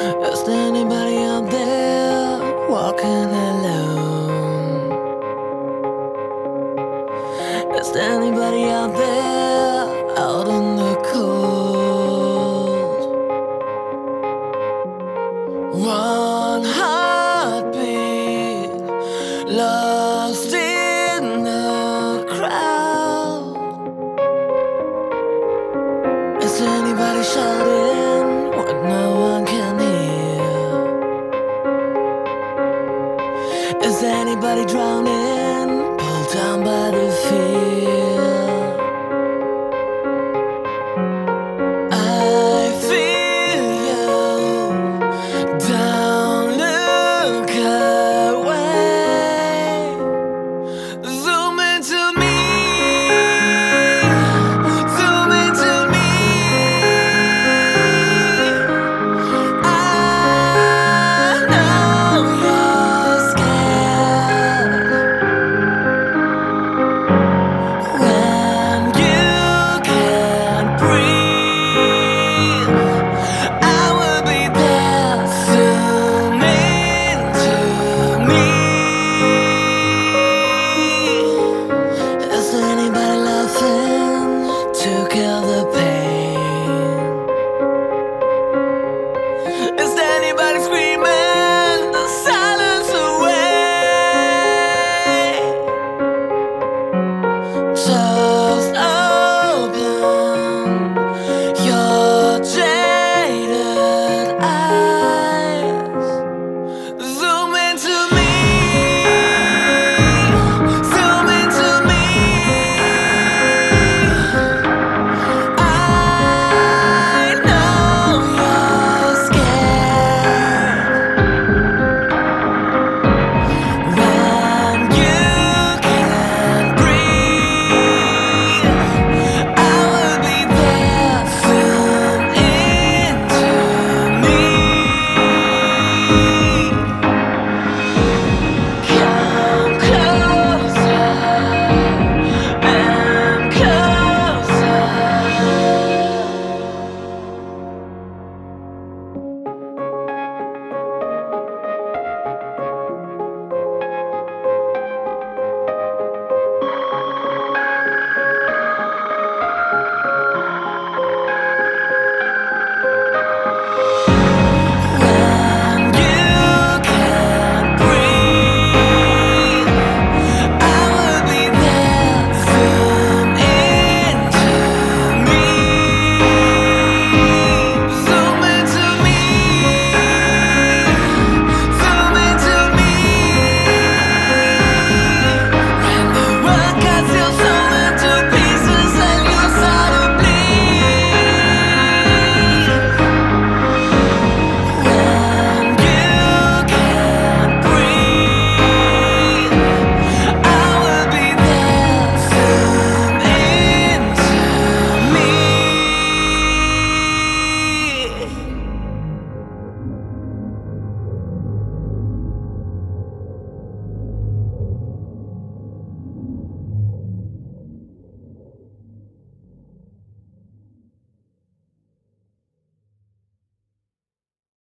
Is there anybody out there walking alone? Is there anybody out there out in the cold? One heart. drowning.